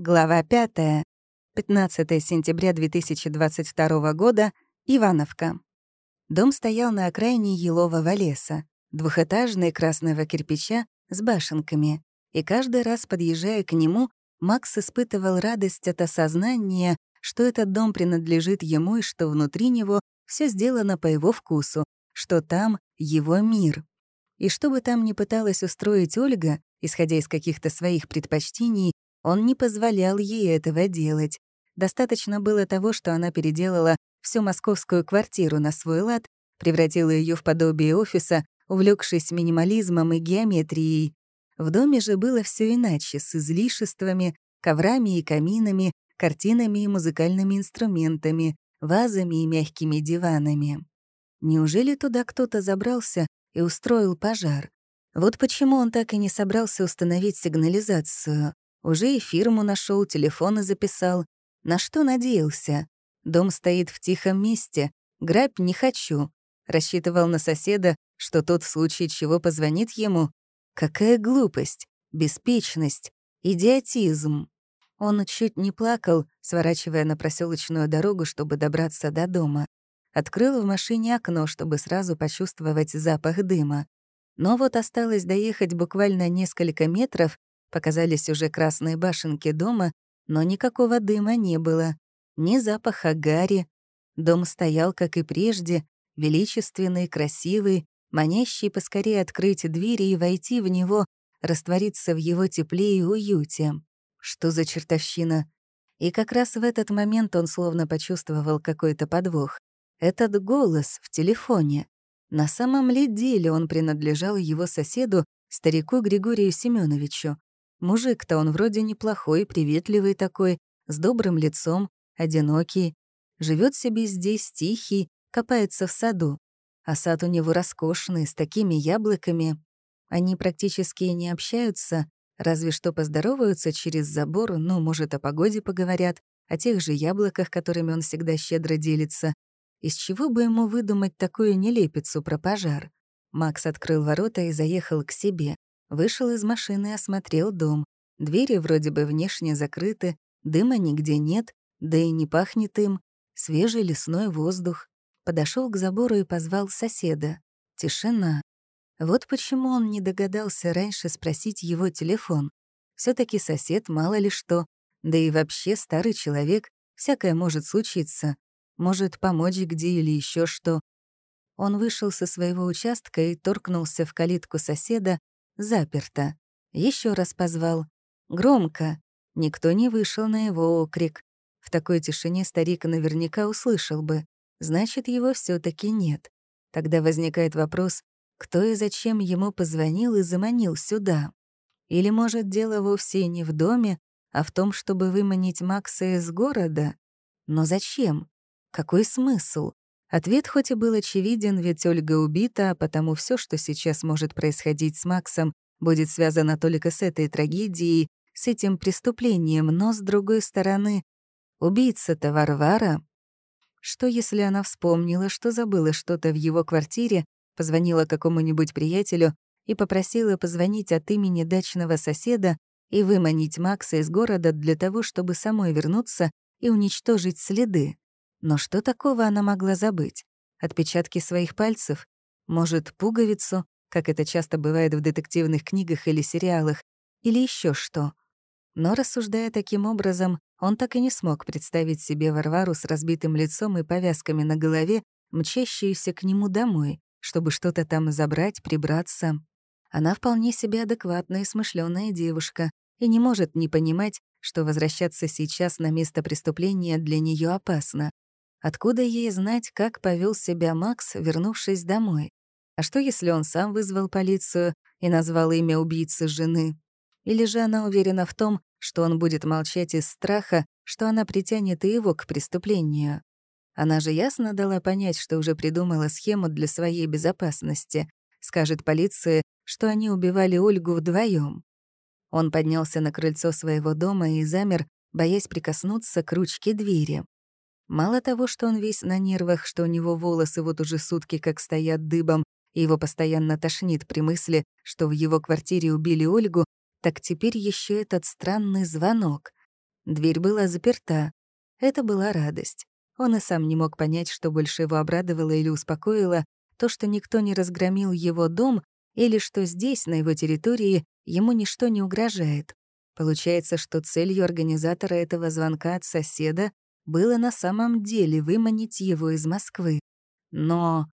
Глава 5. 15 сентября 2022 года. Ивановка. Дом стоял на окраине елового леса, двухэтажный красного кирпича с башенками, и каждый раз, подъезжая к нему, Макс испытывал радость от осознания, что этот дом принадлежит ему и что внутри него все сделано по его вкусу, что там его мир. И что бы там ни пыталась устроить Ольга, исходя из каких-то своих предпочтений, он не позволял ей этого делать. Достаточно было того, что она переделала всю московскую квартиру на свой лад, превратила ее в подобие офиса, увлекшись минимализмом и геометрией. В доме же было все иначе, с излишествами, коврами и каминами, картинами и музыкальными инструментами, вазами и мягкими диванами. Неужели туда кто-то забрался и устроил пожар? Вот почему он так и не собрался установить сигнализацию. Уже и фирму нашел, телефоны записал. На что надеялся? Дом стоит в тихом месте. Грабь не хочу. Рассчитывал на соседа, что тот в случае чего позвонит ему. Какая глупость, беспечность, идиотизм. Он чуть не плакал, сворачивая на проселочную дорогу, чтобы добраться до дома. Открыл в машине окно, чтобы сразу почувствовать запах дыма. Но вот осталось доехать буквально несколько метров, Показались уже красные башенки дома, но никакого дыма не было, ни запаха гари. Дом стоял, как и прежде, величественный, красивый, манящий поскорее открыть двери и войти в него, раствориться в его тепле и уюте. Что за чертовщина? И как раз в этот момент он словно почувствовал какой-то подвох. Этот голос в телефоне. На самом ли деле он принадлежал его соседу, старику Григорию Семеновичу. Мужик-то он вроде неплохой, приветливый такой, с добрым лицом, одинокий. живет себе здесь тихий, копается в саду. А сад у него роскошный, с такими яблоками. Они практически не общаются, разве что поздороваются через забор, ну, может, о погоде поговорят, о тех же яблоках, которыми он всегда щедро делится. Из чего бы ему выдумать такую нелепицу про пожар? Макс открыл ворота и заехал к себе. Вышел из машины и осмотрел дом. Двери вроде бы внешне закрыты, дыма нигде нет, да и не пахнет им. Свежий лесной воздух. Подошел к забору и позвал соседа. Тишина. Вот почему он не догадался раньше спросить его телефон. все таки сосед мало ли что. Да и вообще старый человек, всякое может случиться. Может помочь где или еще что. Он вышел со своего участка и торкнулся в калитку соседа, Заперто. Еще раз позвал. Громко. Никто не вышел на его окрик. В такой тишине старик наверняка услышал бы. Значит, его все таки нет. Тогда возникает вопрос, кто и зачем ему позвонил и заманил сюда. Или, может, дело вовсе не в доме, а в том, чтобы выманить Макса из города? Но зачем? Какой смысл? Ответ хоть и был очевиден, ведь Ольга убита, а потому все, что сейчас может происходить с Максом, будет связано только с этой трагедией, с этим преступлением, но, с другой стороны, убийца-то Варвара. Что, если она вспомнила, что забыла что-то в его квартире, позвонила какому-нибудь приятелю и попросила позвонить от имени дачного соседа и выманить Макса из города для того, чтобы самой вернуться и уничтожить следы? Но что такого она могла забыть? Отпечатки своих пальцев? Может, пуговицу, как это часто бывает в детективных книгах или сериалах? Или еще что? Но, рассуждая таким образом, он так и не смог представить себе Варвару с разбитым лицом и повязками на голове, мчащуюся к нему домой, чтобы что-то там забрать, прибраться. Она вполне себе адекватная и смышленая девушка и не может не понимать, что возвращаться сейчас на место преступления для нее опасно. Откуда ей знать, как повел себя Макс, вернувшись домой? А что, если он сам вызвал полицию и назвал имя убийцы жены? Или же она уверена в том, что он будет молчать из страха, что она притянет и его к преступлению? Она же ясно дала понять, что уже придумала схему для своей безопасности. Скажет полиции, что они убивали Ольгу вдвоем. Он поднялся на крыльцо своего дома и замер, боясь прикоснуться к ручке двери. Мало того, что он весь на нервах, что у него волосы вот уже сутки как стоят дыбом, и его постоянно тошнит при мысли, что в его квартире убили Ольгу, так теперь еще этот странный звонок. Дверь была заперта. Это была радость. Он и сам не мог понять, что больше его обрадовало или успокоило, то, что никто не разгромил его дом, или что здесь, на его территории, ему ничто не угрожает. Получается, что целью организатора этого звонка от соседа было на самом деле выманить его из Москвы. Но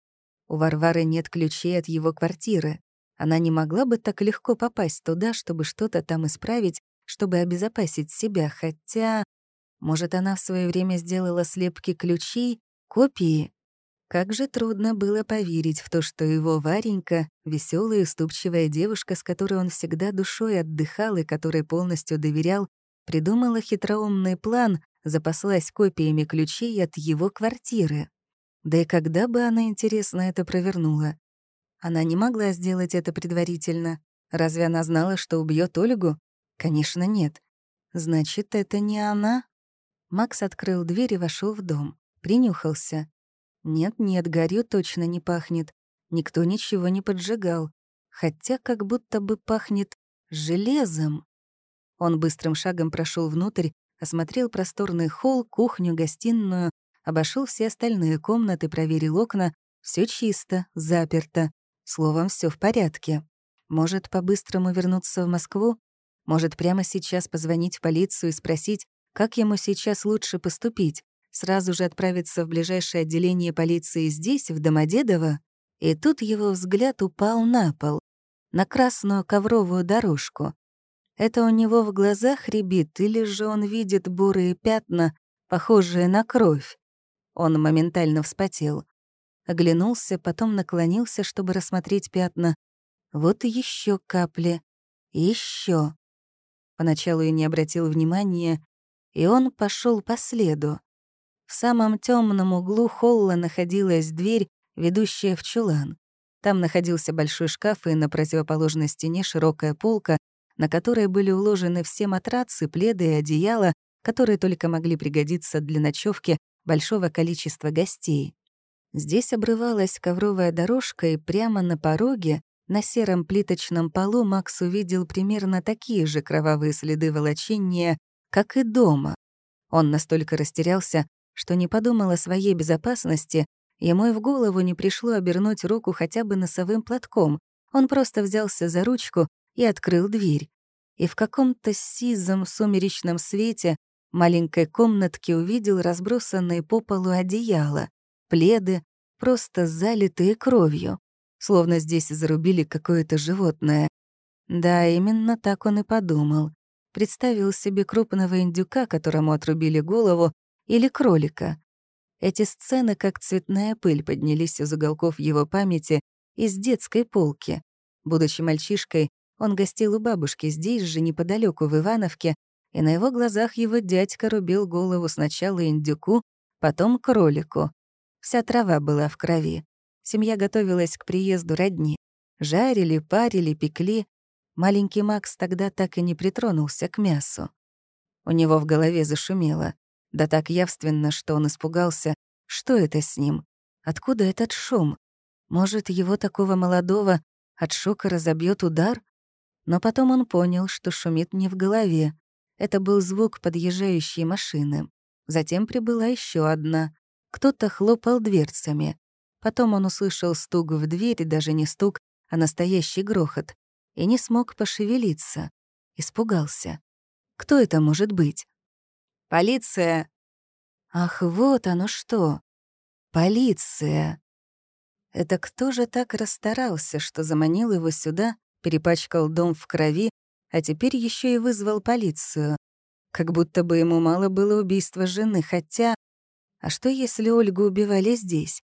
у Варвары нет ключей от его квартиры. Она не могла бы так легко попасть туда, чтобы что-то там исправить, чтобы обезопасить себя, хотя... Может, она в свое время сделала слепки ключей, копии? Как же трудно было поверить в то, что его Варенька — веселая и уступчивая девушка, с которой он всегда душой отдыхал и которой полностью доверял, придумала хитроумный план, запаслась копиями ключей от его квартиры. Да и когда бы она, интересно, это провернула? Она не могла сделать это предварительно. Разве она знала, что убьет Ольгу? Конечно, нет. Значит, это не она? Макс открыл дверь и вошел в дом. Принюхался. Нет-нет, горю точно не пахнет. Никто ничего не поджигал. Хотя как будто бы пахнет железом. Он быстрым шагом прошел внутрь, осмотрел просторный холл, кухню, гостиную, обошел все остальные комнаты, проверил окна. Все чисто, заперто. Словом, все в порядке. Может, по-быстрому вернуться в Москву? Может, прямо сейчас позвонить в полицию и спросить, как ему сейчас лучше поступить? Сразу же отправиться в ближайшее отделение полиции здесь, в Домодедово? И тут его взгляд упал на пол, на красную ковровую дорожку. Это у него в глазах рябит, или же он видит бурые пятна, похожие на кровь? Он моментально вспотел. Оглянулся, потом наклонился, чтобы рассмотреть пятна. Вот и еще капли. Еще. Поначалу и не обратил внимания, и он пошел по следу. В самом темном углу холла находилась дверь, ведущая в чулан. Там находился большой шкаф, и на противоположной стене широкая полка, на которой были уложены все матрацы, пледы и одеяла, которые только могли пригодиться для ночевки большого количества гостей. Здесь обрывалась ковровая дорожка, и прямо на пороге на сером плиточном полу Макс увидел примерно такие же кровавые следы волочения, как и дома. Он настолько растерялся, что не подумал о своей безопасности, ему и в голову не пришло обернуть руку хотя бы носовым платком. Он просто взялся за ручку и открыл дверь. И в каком-то сизом сумеречном свете маленькой комнатки увидел разбросанные по полу одеяла, пледы, просто залитые кровью словно здесь зарубили какое-то животное. Да, именно так он и подумал. Представил себе крупного индюка, которому отрубили голову, или кролика. Эти сцены, как цветная пыль, поднялись из уголков его памяти из детской полки. Будучи мальчишкой, он гостил у бабушки здесь же, неподалеку в Ивановке, и на его глазах его дядька рубил голову сначала индюку, потом кролику. Вся трава была в крови. Семья готовилась к приезду родни. Жарили, парили, пекли. Маленький Макс тогда так и не притронулся к мясу. У него в голове зашумело. Да так явственно, что он испугался. Что это с ним? Откуда этот шум? Может, его такого молодого от шока разобьет удар? Но потом он понял, что шумит не в голове. Это был звук подъезжающей машины. Затем прибыла еще одна. Кто-то хлопал дверцами. Потом он услышал стук в дверь, даже не стук, а настоящий грохот, и не смог пошевелиться. Испугался. Кто это может быть? «Полиция!» Ах, вот оно что! Полиция! Это кто же так расстарался, что заманил его сюда, перепачкал дом в крови, а теперь еще и вызвал полицию? Как будто бы ему мало было убийства жены, хотя... А что, если Ольгу убивали здесь?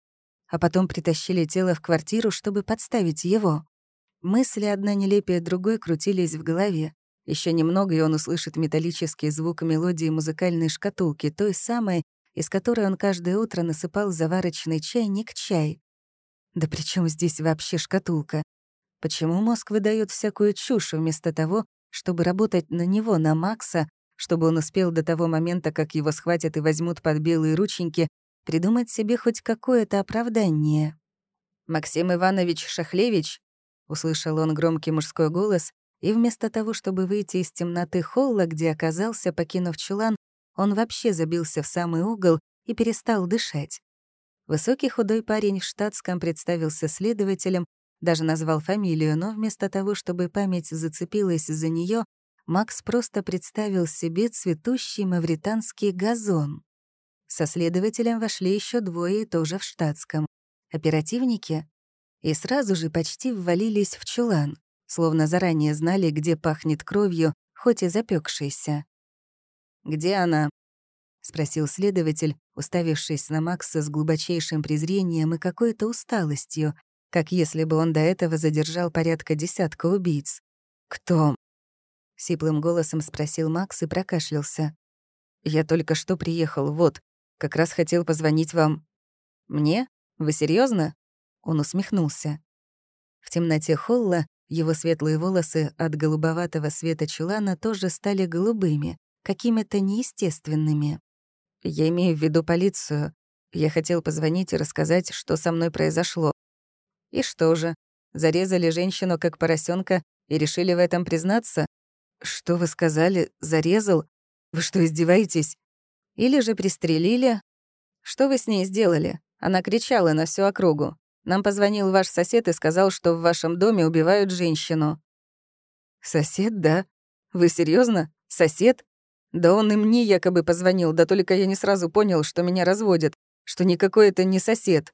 а потом притащили тело в квартиру, чтобы подставить его. Мысли одна нелепее другой крутились в голове. Еще немного, и он услышит металлический звук мелодии музыкальной шкатулки, той самой, из которой он каждое утро насыпал заварочный чайник чай. Да при чем здесь вообще шкатулка? Почему мозг выдает всякую чушь вместо того, чтобы работать на него, на Макса, чтобы он успел до того момента, как его схватят и возьмут под белые рученьки, придумать себе хоть какое-то оправдание. «Максим Иванович Шахлевич», — услышал он громкий мужской голос, и вместо того, чтобы выйти из темноты холла, где оказался, покинув чулан, он вообще забился в самый угол и перестал дышать. Высокий худой парень в штатском представился следователем, даже назвал фамилию, но вместо того, чтобы память зацепилась за нее, Макс просто представил себе цветущий мавританский газон. Со следователем вошли еще двое, тоже в штатском. Оперативники. И сразу же почти ввалились в чулан, словно заранее знали, где пахнет кровью, хоть и запекшейся. «Где она?» — спросил следователь, уставившись на Макса с глубочайшим презрением и какой-то усталостью, как если бы он до этого задержал порядка десятка убийц. «Кто?» — сиплым голосом спросил Макс и прокашлялся. «Я только что приехал, вот, как раз хотел позвонить вам». «Мне? Вы серьезно? Он усмехнулся. В темноте холла его светлые волосы от голубоватого света чулана тоже стали голубыми, какими-то неестественными. Я имею в виду полицию. Я хотел позвонить и рассказать, что со мной произошло. И что же, зарезали женщину как поросенка и решили в этом признаться? Что вы сказали? Зарезал? Вы что, издеваетесь? Или же пристрелили? Что вы с ней сделали? Она кричала на всю округу. Нам позвонил ваш сосед и сказал, что в вашем доме убивают женщину. Сосед, да? Вы серьезно? Сосед? Да он и мне якобы позвонил, да только я не сразу понял, что меня разводят, что никакой это не сосед.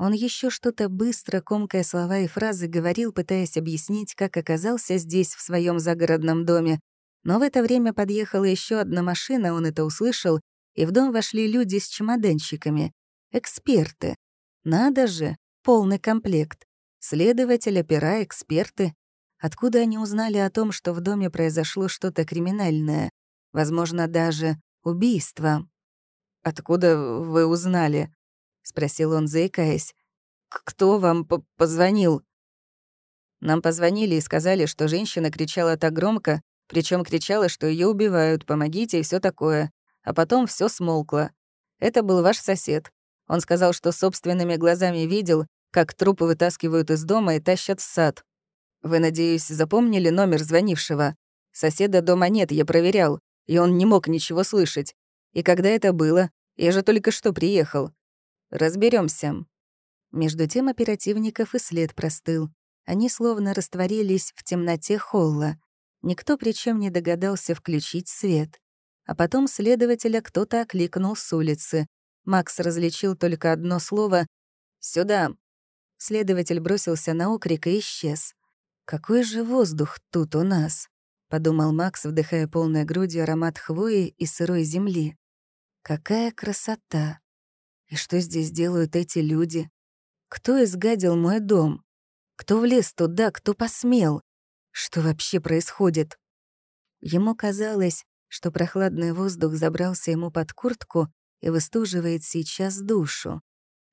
Он еще что-то быстро, комкая слова и фразы, говорил, пытаясь объяснить, как оказался здесь, в своем загородном доме, но в это время подъехала еще одна машина, он это услышал, и в дом вошли люди с чемоданчиками. Эксперты. Надо же, полный комплект. Следователь, опера, эксперты. Откуда они узнали о том, что в доме произошло что-то криминальное? Возможно, даже убийство. «Откуда вы узнали?» — спросил он, заикаясь. «Кто вам позвонил?» Нам позвонили и сказали, что женщина кричала так громко, причем кричала, что ее убивают, помогите и все такое. А потом все смолкло. Это был ваш сосед. Он сказал, что собственными глазами видел, как трупы вытаскивают из дома и тащат в сад. Вы, надеюсь, запомнили номер звонившего? Соседа дома нет, я проверял, и он не мог ничего слышать. И когда это было? Я же только что приехал. Разберемся. Между тем оперативников и след простыл. Они словно растворились в темноте холла. Никто причем не догадался включить свет. А потом следователя кто-то окликнул с улицы. Макс различил только одно слово «Сюда». Следователь бросился на окрик и исчез. «Какой же воздух тут у нас?» — подумал Макс, вдыхая полной грудью аромат хвои и сырой земли. «Какая красота! И что здесь делают эти люди? Кто изгадил мой дом? Кто влез туда, кто посмел? Что вообще происходит? Ему казалось, что прохладный воздух забрался ему под куртку и выстуживает сейчас душу.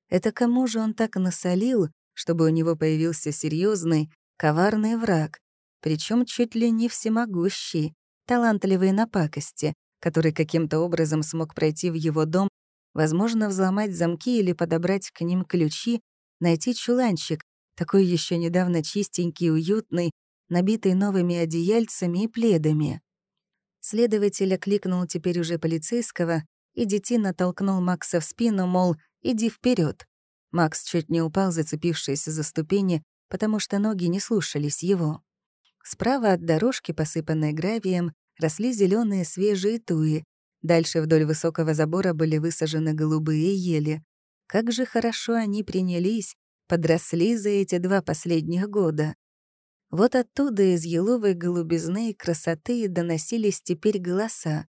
Это кому же он так насолил, чтобы у него появился серьезный, коварный враг, причем чуть ли не всемогущий, талантливый на пакости, который каким-то образом смог пройти в его дом, возможно, взломать замки или подобрать к ним ключи, найти чуланчик, такой еще недавно чистенький, уютный, набитый новыми одеяльцами и пледами. Следователь окликнул теперь уже полицейского, и детина толкнул Макса в спину, мол, иди вперед. Макс чуть не упал, зацепившись за ступени, потому что ноги не слушались его. Справа от дорожки, посыпанной гравием, росли зеленые свежие туи. Дальше вдоль высокого забора были высажены голубые ели. Как же хорошо они принялись, подросли за эти два последних года. Вот оттуда из еловой голубизны и красоты доносились теперь голоса.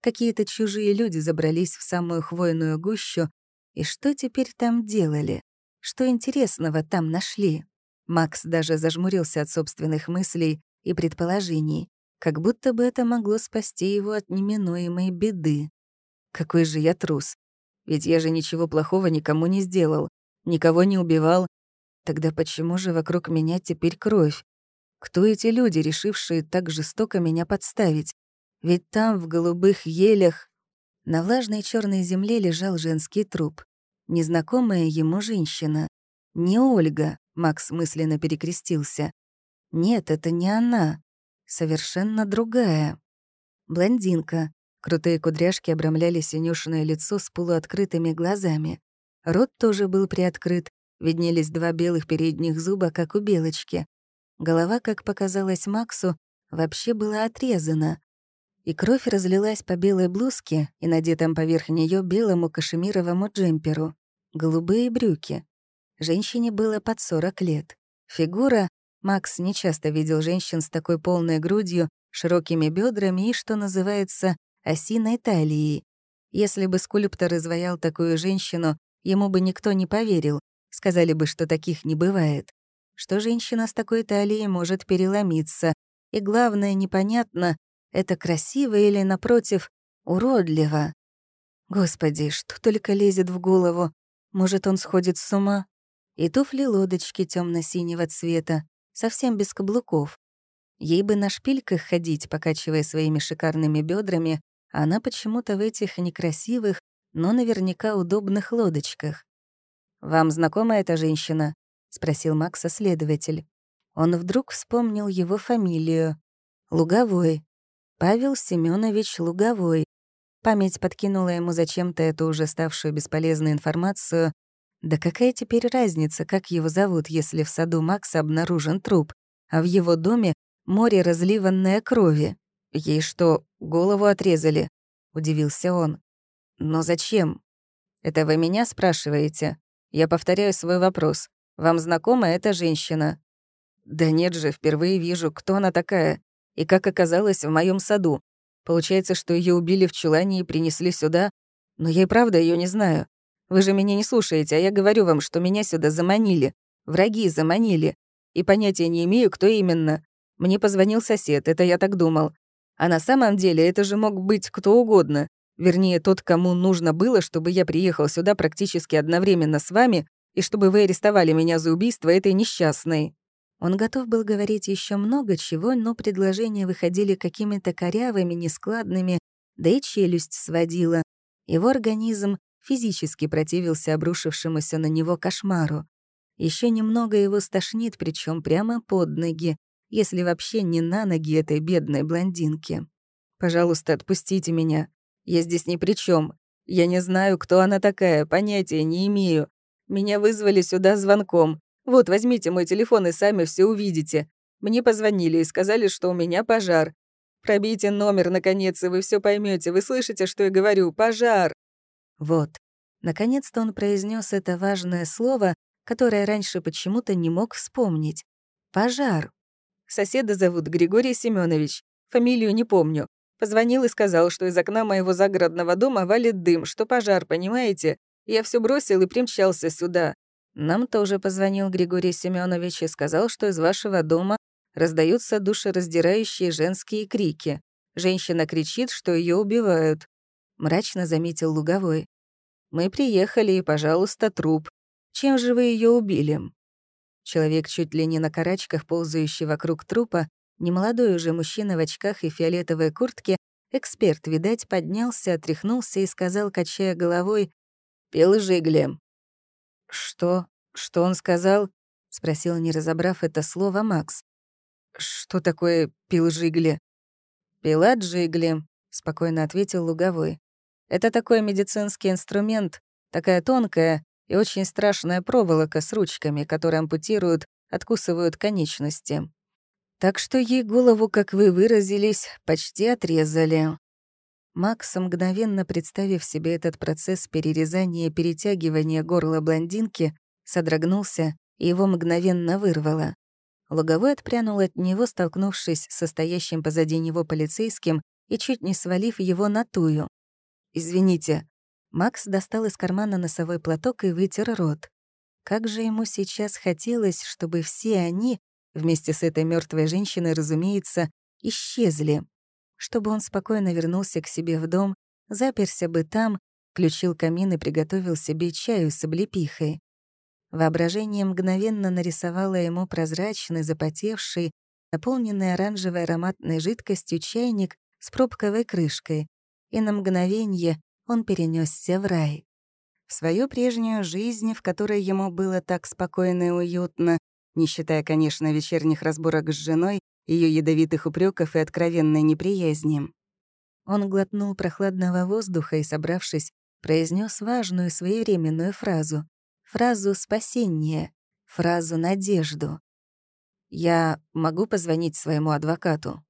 Какие-то чужие люди забрались в самую хвойную гущу, и что теперь там делали? Что интересного там нашли? Макс даже зажмурился от собственных мыслей и предположений, как будто бы это могло спасти его от неминуемой беды. Какой же я трус. Ведь я же ничего плохого никому не сделал, никого не убивал. Тогда почему же вокруг меня теперь кровь? Кто эти люди, решившие так жестоко меня подставить? Ведь там, в голубых елях, на влажной черной земле лежал женский труп. Незнакомая ему женщина. Не Ольга, Макс мысленно перекрестился. Нет, это не она. Совершенно другая. Блондинка, Крутые кудряшки обрамляли синюшное лицо с полуоткрытыми глазами. Рот тоже был приоткрыт, виднелись два белых передних зуба, как у белочки. Голова, как показалось Максу, вообще была отрезана. И кровь разлилась по белой блузке и надетом поверх нее белому кашемировому джемперу. Голубые брюки. Женщине было под 40 лет. Фигура... Макс нечасто видел женщин с такой полной грудью, широкими бедрами и, что называется, осиной талией. Если бы скульптор изваял такую женщину, ему бы никто не поверил, сказали бы, что таких не бывает. Что женщина с такой талией может переломиться, и главное, непонятно, это красиво или, напротив, уродливо. Господи, что только лезет в голову. Может, он сходит с ума? И туфли-лодочки темно синего цвета, совсем без каблуков. Ей бы на шпильках ходить, покачивая своими шикарными бедрами, а она почему-то в этих некрасивых, но наверняка удобных лодочках. «Вам знакома эта женщина?» — спросил Макса следователь. Он вдруг вспомнил его фамилию. Луговой. Павел Семенович Луговой. Память подкинула ему зачем-то эту уже ставшую бесполезную информацию. Да какая теперь разница, как его зовут, если в саду Макса обнаружен труп, а в его доме море разливанное крови? Ей что, голову отрезали? Удивился он. Но зачем? Это вы меня спрашиваете? Я повторяю свой вопрос. Вам знакома эта женщина? Да нет же, впервые вижу, кто она такая и как оказалась в моем саду. Получается, что ее убили в чулане и принесли сюда, но я и правда ее не знаю. Вы же меня не слушаете, а я говорю вам, что меня сюда заманили. Враги заманили. И понятия не имею, кто именно. Мне позвонил сосед, это я так думал. А на самом деле это же мог быть кто угодно. Вернее, тот, кому нужно было, чтобы я приехал сюда практически одновременно с вами и чтобы вы арестовали меня за убийство этой несчастной». Он готов был говорить еще много чего, но предложения выходили какими-то корявыми, нескладными, да и челюсть сводила. Его организм физически противился обрушившемуся на него кошмару. Еще немного его стошнит, причем прямо под ноги, если вообще не на ноги этой бедной блондинки. «Пожалуйста, отпустите меня. Я здесь ни при чем. Я не знаю, кто она такая, понятия не имею. Меня вызвали сюда звонком. Вот, возьмите мой телефон и сами все увидите. Мне позвонили и сказали, что у меня пожар. Пробейте номер, наконец, и вы все поймете. Вы слышите, что я говорю? Пожар!» Вот. Наконец-то он произнес это важное слово, которое раньше почему-то не мог вспомнить. «Пожар». Соседа зовут Григорий Семенович. Фамилию не помню. Позвонил и сказал, что из окна моего загородного дома валит дым, что пожар, понимаете? Я все бросил и примчался сюда. Нам тоже позвонил Григорий Семенович и сказал, что из вашего дома раздаются душераздирающие женские крики. Женщина кричит, что ее убивают. Мрачно заметил Луговой. Мы приехали, и, пожалуйста, труп. Чем же вы ее убили? Человек чуть ли не на карачках, ползающий вокруг трупа, немолодой уже мужчина в очках и фиолетовой куртке, эксперт, видать, поднялся, отряхнулся и сказал, качая головой, «Пил жигли». «Что? Что он сказал?» — спросил, не разобрав это слово, Макс. «Что такое пил жигли?» «Пила джигли», — спокойно ответил Луговой. «Это такой медицинский инструмент, такая тонкая, и очень страшная проволока с ручками, которые ампутируют, откусывают конечности. Так что ей голову, как вы выразились, почти отрезали. Макс, мгновенно представив себе этот процесс перерезания и перетягивания горла блондинки, содрогнулся и его мгновенно вырвало. Луговой отпрянул от него, столкнувшись со стоящим позади него полицейским и чуть не свалив его на тую. «Извините», Макс достал из кармана носовой платок и вытер рот. Как же ему сейчас хотелось, чтобы все они, вместе с этой мертвой женщиной, разумеется, исчезли. Чтобы он спокойно вернулся к себе в дом, заперся бы там, включил камин и приготовил себе чаю с облепихой. Воображение мгновенно нарисовало ему прозрачный, запотевший, наполненный оранжевой ароматной жидкостью чайник с пробковой крышкой, и на мгновение он перенесся в рай. В свою прежнюю жизнь, в которой ему было так спокойно и уютно, не считая, конечно, вечерних разборок с женой, ее ядовитых упреков и откровенной неприязни. Он глотнул прохладного воздуха и, собравшись, произнес важную своевременную фразу. Фразу спасения, фразу надежду. «Я могу позвонить своему адвокату?»